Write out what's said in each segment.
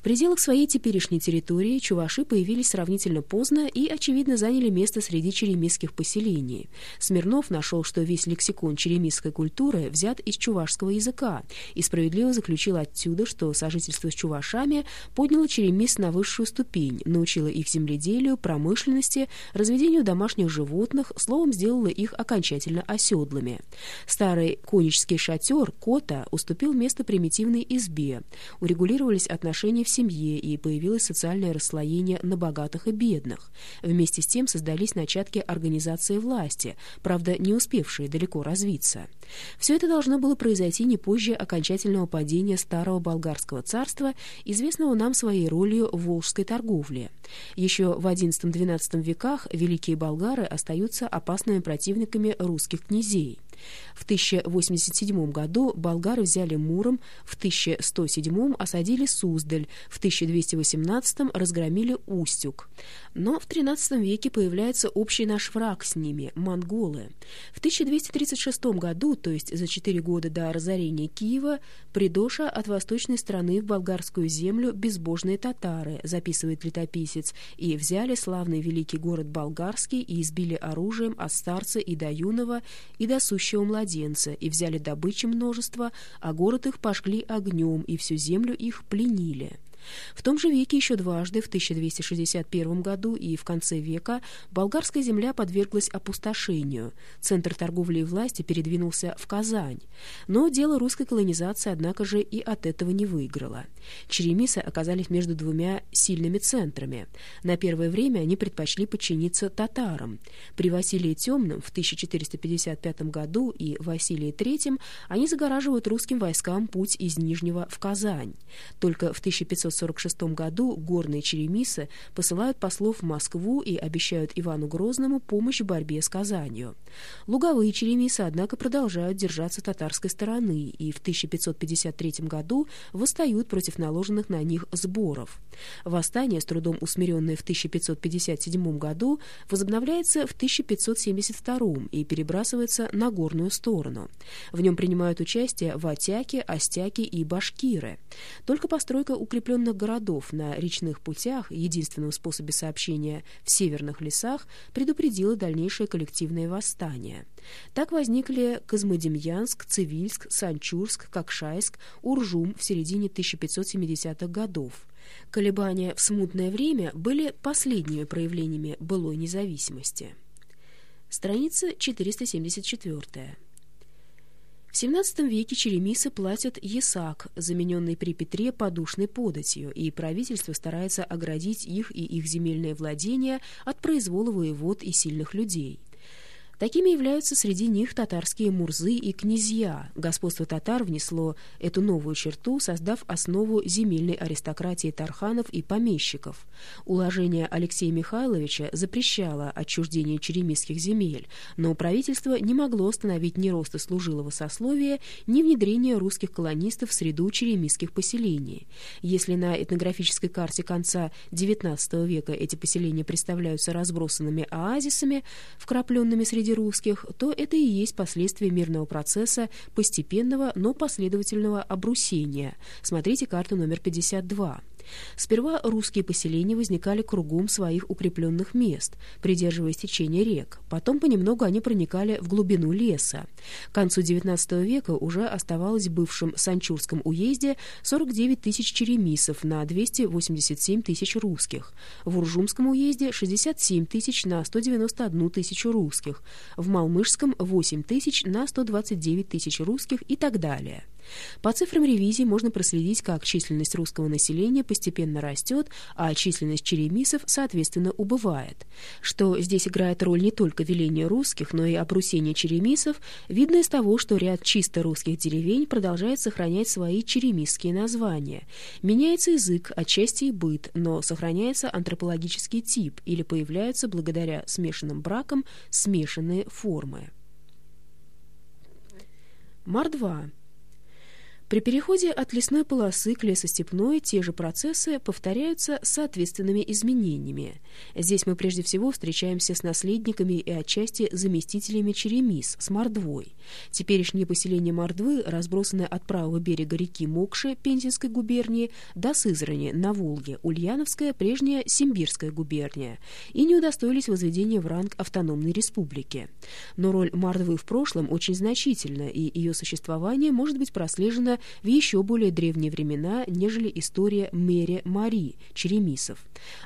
В пределах своей теперешней территории чуваши появились сравнительно поздно и, очевидно, заняли место среди черемисских поселений. Смирнов нашел, что весь лексикон черемисской культуры взят из чувашского языка и справедливо заключил отсюда, что сожительство с чувашами подняло черемис на высшую ступень, научило их земледелию, промышленности, разведению домашних животных, словом, сделало их окончательно оседлыми. Старый конический шатер, кота, уступил место примитивной избе. Урегулировались отношения семье, и появилось социальное расслоение на богатых и бедных. Вместе с тем создались начатки организации власти, правда, не успевшие далеко развиться. Все это должно было произойти не позже окончательного падения старого болгарского царства, известного нам своей ролью в волжской торговле. Еще в XI-XII веках великие болгары остаются опасными противниками русских князей. В 1087 году болгары взяли Муром, в 1107 осадили Суздаль, в 1218 разгромили Устюг. Но в XIII веке появляется общий наш враг с ними – монголы. В 1236 году, то есть за четыре года до разорения Киева, придоша от восточной страны в болгарскую землю безбожные татары, записывает летописец, и взяли славный великий город болгарский и избили оружием от старца и до юного, и до сущего младенца, и взяли добычи множество, а город их пожгли огнем, и всю землю их пленили. В том же веке еще дважды, в 1261 году и в конце века, болгарская земля подверглась опустошению. Центр торговли и власти передвинулся в Казань. Но дело русской колонизации, однако же, и от этого не выиграло. Черемисы оказались между двумя сильными центрами. На первое время они предпочли подчиниться татарам. При Василии Темном в 1455 году и Василии III они загораживают русским войскам путь из Нижнего в Казань. Только в 1500 1546 году горные черемисы посылают послов в Москву и обещают Ивану Грозному помощь в борьбе с Казанью. Луговые черемисы, однако, продолжают держаться татарской стороны и в 1553 году восстают против наложенных на них сборов. Восстание, с трудом усмиренное в 1557 году, возобновляется в 1572 и перебрасывается на горную сторону. В нем принимают участие ватяки, остяки и башкиры. Только постройка укрепленных укрепленных городов на речных путях, единственном способе сообщения в северных лесах, предупредило дальнейшее коллективное восстание. Так возникли Козмодемьянск, Цивильск, Санчурск, Кокшайск, Уржум в середине 1570-х годов. Колебания в смутное время были последними проявлениями былой независимости. Страница 474. В XVII веке черемисы платят есак, замененный при Петре подушной податью, и правительство старается оградить их и их земельные владения от произвола воевод и сильных людей. Такими являются среди них татарские мурзы и князья. Господство татар внесло эту новую черту, создав основу земельной аристократии тарханов и помещиков. Уложение Алексея Михайловича запрещало отчуждение черемисских земель, но правительство не могло остановить ни роста служилого сословия, ни внедрения русских колонистов в среду черемисских поселений. Если на этнографической карте конца XIX века эти поселения представляются разбросанными оазисами, вкрапленными среди среди русских, то это и есть последствия мирного процесса постепенного, но последовательного обрусения. Смотрите карту номер 52. Сперва русские поселения возникали кругом своих укрепленных мест, придерживаясь течения рек. Потом понемногу они проникали в глубину леса. К концу XIX века уже оставалось в бывшем Санчурском уезде 49 тысяч черемисов на 287 тысяч русских, в Уржумском уезде 67 тысяч на 191 тысячу русских, в Малмышском 8 тысяч на 129 тысяч русских и так далее. По цифрам ревизии можно проследить, как численность русского населения постепенно растет, а численность черемисов, соответственно, убывает. Что здесь играет роль не только веления русских, но и обрусения черемисов, видно из того, что ряд чисто русских деревень продолжает сохранять свои черемисские названия. Меняется язык, отчасти и быт, но сохраняется антропологический тип или появляются благодаря смешанным бракам смешанные формы. Мордва При переходе от лесной полосы к лесостепной те же процессы повторяются соответственными изменениями. Здесь мы прежде всего встречаемся с наследниками и отчасти заместителями черемис, с Мордвой. Теперешнее поселение Мордвы разбросано от правого берега реки Мокши Пензенской губернии до Сызрани на Волге, Ульяновская, прежняя Симбирская губерния, и не удостоились возведения в ранг автономной республики. Но роль Мордвы в прошлом очень значительна, и ее существование может быть прослежено в еще более древние времена, нежели история Мере Мари, черемисов.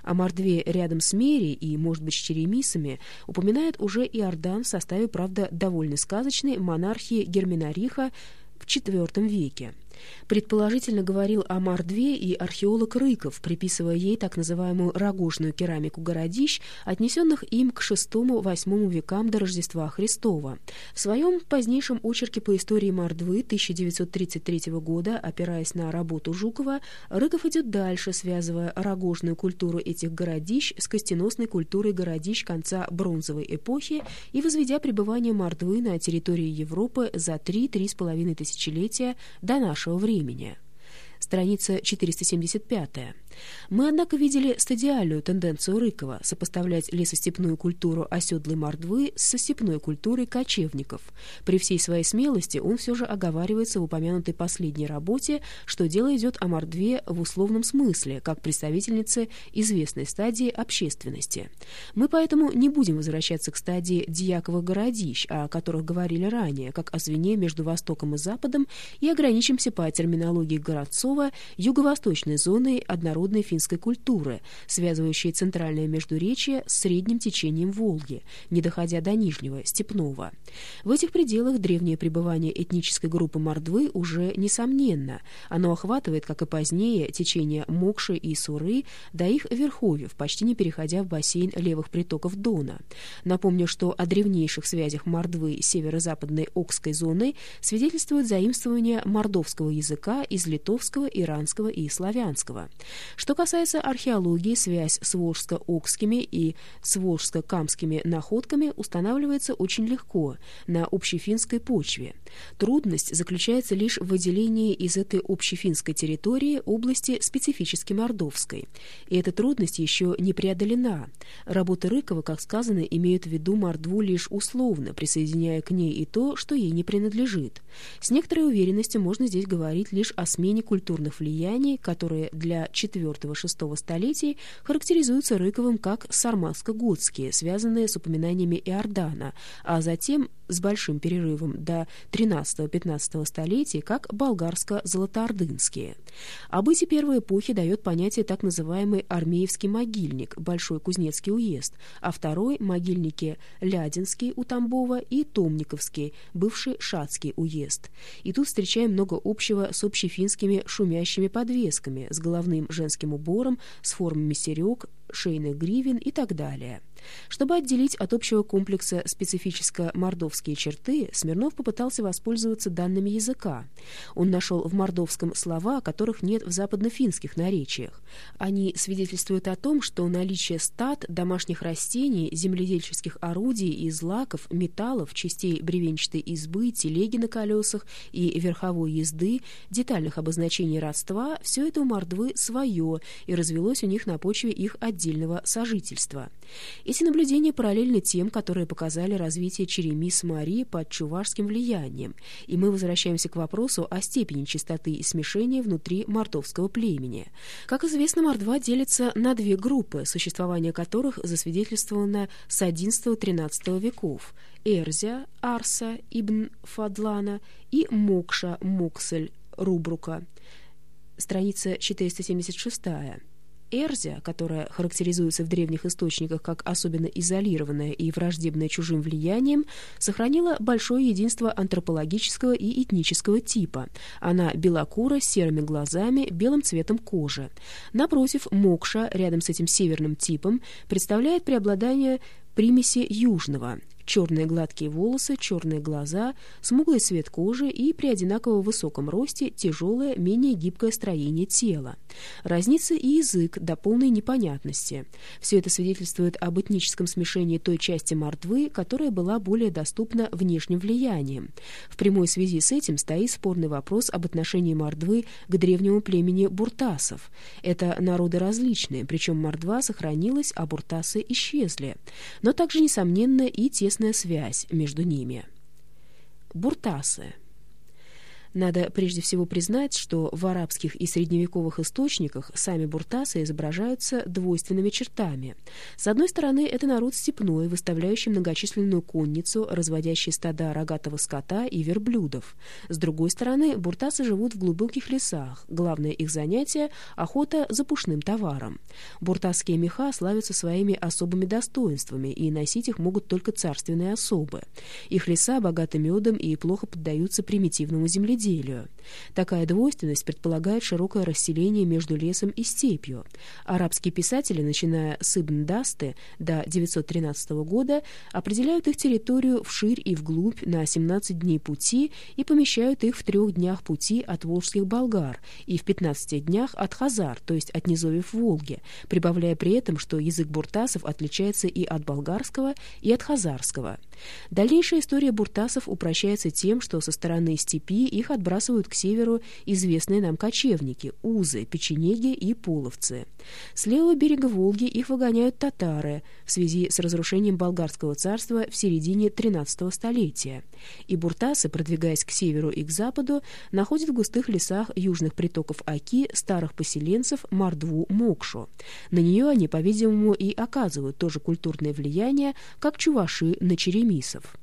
О Мордве рядом с Мерей и, может быть, с черемисами упоминает уже Иордан в составе, правда, довольно сказочной монархии Герминариха в IV веке. Предположительно говорил о Мордве и археолог Рыков, приписывая ей так называемую рогожную керамику городищ, отнесенных им к VI-VIII векам до Рождества Христова. В своем позднейшем очерке по истории Мордвы 1933 года, опираясь на работу Жукова, Рыков идет дальше, связывая рогожную культуру этих городищ с костеносной культурой городищ конца бронзовой эпохи и возведя пребывание Мордвы на территории Европы за 3-3,5 тысячелетия до нашего нашего времени. Страница 475. Мы, однако, видели стадиальную тенденцию Рыкова сопоставлять лесостепную культуру оседлой мордвы со степной культурой кочевников. При всей своей смелости он все же оговаривается в упомянутой последней работе, что дело идет о мордве в условном смысле, как представительнице известной стадии общественности. Мы поэтому не будем возвращаться к стадии дьяковых городищ, о которых говорили ранее, как о звене между Востоком и Западом, и ограничимся по терминологии Городцова юго-восточной зоной однородной народной финской культуры, связывающей центральное междуречие с средним течением Волги, не доходя до Нижнего, Степного. В этих пределах древнее пребывание этнической группы Мордвы уже несомненно. Оно охватывает, как и позднее, течение Мокши и Суры до их верховьев, почти не переходя в бассейн левых притоков Дона. Напомню, что о древнейших связях Мордвы с северо-западной Окской зоной свидетельствует заимствование мордовского языка из литовского, иранского и славянского. Что касается археологии, связь с волжско-окскими и с волжско-камскими находками устанавливается очень легко, на общефинской почве. Трудность заключается лишь в выделении из этой общефинской территории области специфически мордовской. И эта трудность еще не преодолена. Работы Рыкова, как сказано, имеют в виду Мордву лишь условно, присоединяя к ней и то, что ей не принадлежит. С некоторой уверенностью можно здесь говорить лишь о смене культурных влияний, которые для IV-VI столетий характеризуются Рыковым как сарматско-готские, связанные с упоминаниями Иордана, а затем с большим перерывом до XIII-XV столетий как болгарско-золотоордынские. О быте первой эпохи дает понятие так называемый армеевский могильник, Большой Кузнецкий уезд, а второй — могильники Лядинский у Тамбова и Томниковский, бывший Шацкий уезд. И тут встречаем много общего с общефинскими шумящими подвесками, с головным женским убором, с формами серег, шейных гривен и так далее. Чтобы отделить от общего комплекса специфическо-мордовские черты, Смирнов попытался воспользоваться данными языка. Он нашел в мордовском слова, которых нет в западнофинских наречиях. Они свидетельствуют о том, что наличие стад, домашних растений, земледельческих орудий и злаков, металлов, частей бревенчатой избы, телеги на колесах и верховой езды, детальных обозначений родства – все это у мордвы свое и развелось у них на почве их отдельного сожительства. Эти наблюдения параллельны тем, которые показали развитие черемис Марии под чувашским влиянием, и мы возвращаемся к вопросу о степени чистоты и смешения внутри мордовского племени. Как известно, мордва делится на две группы, существование которых засвидетельствовано с XI-XIII веков – Эрзя, Арса, Ибн Фадлана и Мокша, Моксель, Рубрука. Страница 476 Эрзия, которая характеризуется в древних источниках как особенно изолированная и враждебная чужим влиянием, сохранила большое единство антропологического и этнического типа. Она белокура, с серыми глазами, белым цветом кожи. Напротив, Мокша, рядом с этим северным типом, представляет преобладание примеси южного. Черные гладкие волосы, черные глаза, смуглый цвет кожи и при одинаково высоком росте тяжелое, менее гибкое строение тела. Разница и язык до полной непонятности. Все это свидетельствует об этническом смешении той части мордвы, которая была более доступна внешним влиянием. В прямой связи с этим стоит спорный вопрос об отношении мордвы к древнему племени буртасов. Это народы различные, причем мордва сохранилась, а буртасы исчезли. Но также, несомненно, и тесная связь между ними. Буртасы – надо прежде всего признать, что в арабских и средневековых источниках сами буртасы изображаются двойственными чертами. С одной стороны, это народ степной, выставляющий многочисленную конницу, разводящий стада рогатого скота и верблюдов. С другой стороны, буртасы живут в глубоких лесах. Главное их занятие – охота за пушным товаром. Буртасские меха славятся своими особыми достоинствами, и носить их могут только царственные особы. Их леса богаты медом и плохо поддаются примитивному земледелию земледелию. Такая двойственность предполагает широкое расселение между лесом и степью. Арабские писатели, начиная с Ибн Дасты до 913 года, определяют их территорию вширь и вглубь на 17 дней пути и помещают их в трех днях пути от волжских болгар и в 15 днях от хазар, то есть от низовьев Волги, прибавляя при этом, что язык буртасов отличается и от болгарского, и от хазарского. Дальнейшая история буртасов упрощается тем, что со стороны степи их отбрасывают к северу известные нам кочевники – узы, печенеги и половцы. С левого берега Волги их выгоняют татары в связи с разрушением болгарского царства в середине XIII столетия. И буртасы, продвигаясь к северу и к западу, находят в густых лесах южных притоков Аки старых поселенцев Мордву Мокшу. На нее они, по-видимому, и оказывают то же культурное влияние, как чуваши на черемисов.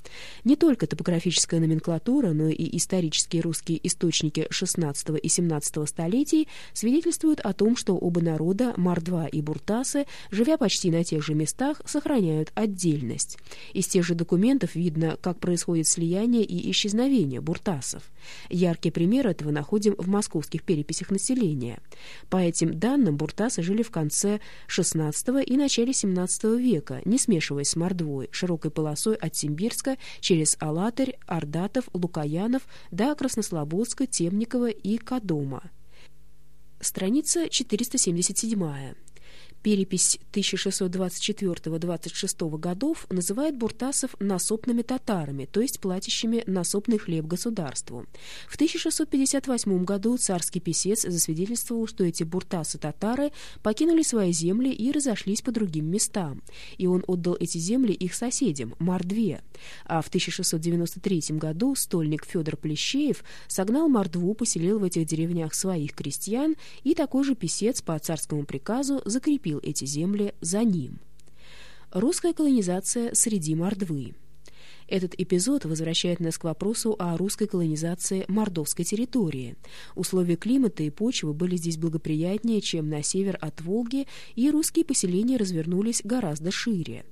Не только топографическая номенклатура, но и исторические русские источники XVI и XVII столетий свидетельствуют о том, что оба народа, Мордва и Буртасы, живя почти на тех же местах, сохраняют отдельность. Из тех же документов видно, как происходит слияние и исчезновение буртасов. Яркий пример этого находим в московских переписях населения. По этим данным буртасы жили в конце XVI и начале XVII века, не смешиваясь с Мордвой, широкой полосой от Симбирска через Алатырь, Ордатов, Лукаянов до Краснослободска, Темникова и Кадома. Страница 477. Перепись 1624-26 годов называет буртасов насопными татарами, то есть платящими насопный хлеб государству. В 1658 году царский писец засвидетельствовал, что эти буртасы-татары покинули свои земли и разошлись по другим местам, и он отдал эти земли их соседям, Мордве. А в 1693 году стольник Федор Плещеев согнал Мордву, поселил в этих деревнях своих крестьян, и такой же писец по царскому приказу закрепил закрепил эти земли за ним. Русская колонизация среди Мордвы. Этот эпизод возвращает нас к вопросу о русской колонизации мордовской территории. Условия климата и почвы были здесь благоприятнее, чем на север от Волги, и русские поселения развернулись гораздо шире.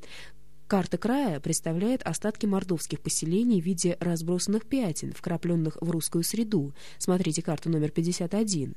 Карта края представляет остатки мордовских поселений в виде разбросанных пятен, вкрапленных в русскую среду. Смотрите карту номер 51.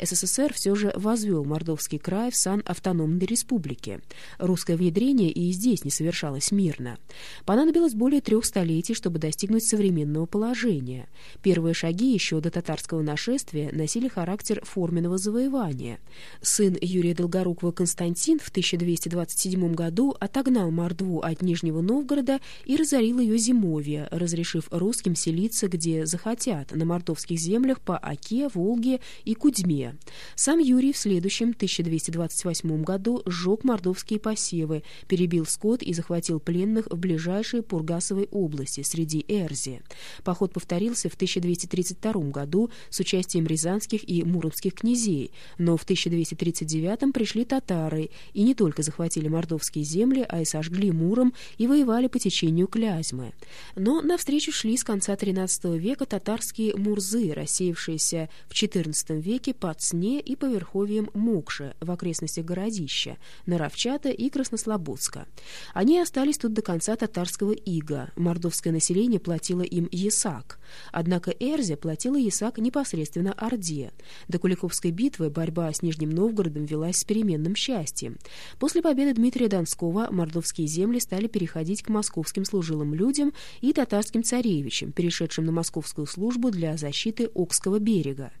СССР все же возвел Мордовский край в сан автономной республики. Русское внедрение и здесь не совершалось мирно. Понадобилось более трех столетий, чтобы достигнуть современного положения. Первые шаги еще до татарского нашествия носили характер форменного завоевания. Сын Юрия Долгорукова Константин в 1227 году отогнал Мордву от Нижнего Новгорода и разорил ее зимовье, разрешив русским селиться где захотят, на мордовских землях по Оке, Волге и Кудьме. Сам Юрий в следующем 1228 году сжег мордовские посевы, перебил скот и захватил пленных в ближайшей Пургасовой области, среди Эрзи. Поход повторился в 1232 году с участием рязанских и муромских князей, но в 1239 пришли татары и не только захватили мордовские земли, а и сожгли Муром, Киевом и воевали по течению Клязьмы. Но навстречу шли с конца XIII века татарские мурзы, рассеявшиеся в XIV веке под Сне и по верховьям Мокши в окрестностях городища, Наровчата и Краснослободска. Они остались тут до конца татарского ига. Мордовское население платило им есак. Однако Эрзя платила есак непосредственно Орде. До Куликовской битвы борьба с Нижним Новгородом велась с переменным счастьем. После победы Дмитрия Донского мордовские земли стали стали переходить к московским служилым людям и татарским царевичам, перешедшим на московскую службу для защиты Окского берега.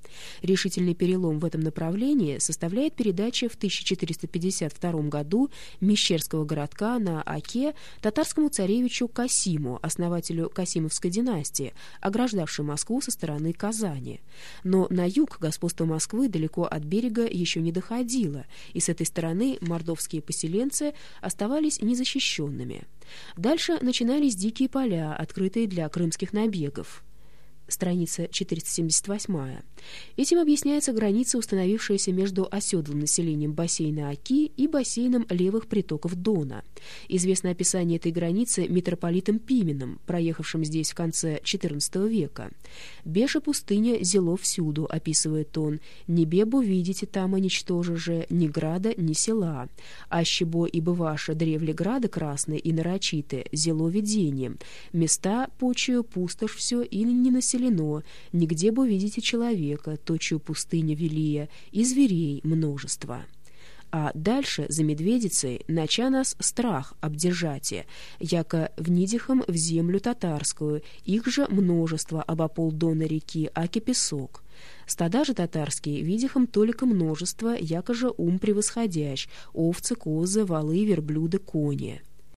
Решительный перелом в этом направлении составляет передача в 1452 году Мещерского городка на Оке татарскому царевичу Касиму, основателю Касимовской династии, ограждавшей Москву со стороны Казани. Но на юг господство Москвы далеко от берега еще не доходило, и с этой стороны мордовские поселенцы оставались незащищенными. Дальше начинались дикие поля, открытые для крымских набегов страница 478. Этим объясняется граница, установившаяся между оседлым населением бассейна Оки и бассейном левых притоков Дона. Известно описание этой границы митрополитом Пименом, проехавшим здесь в конце XIV века. «Беша пустыня зело всюду», — описывает он, «не бебу видите там, а ничтоже же, ни града, ни села. Ащебо и бываше древле града красные и нарочитые, зело видением. Места, почую, пустошь все и не населено, нигде бы увидите человека, точью пустыня велия, и зверей множество. А дальше, за медведицей, нача нас страх обдержате, яко в нидихом в землю татарскую, их же множество обопол дона реки, аки песок. Стада же татарские, видихом только множество, яко же ум превосходящ, овцы, козы, валы, верблюды, кони».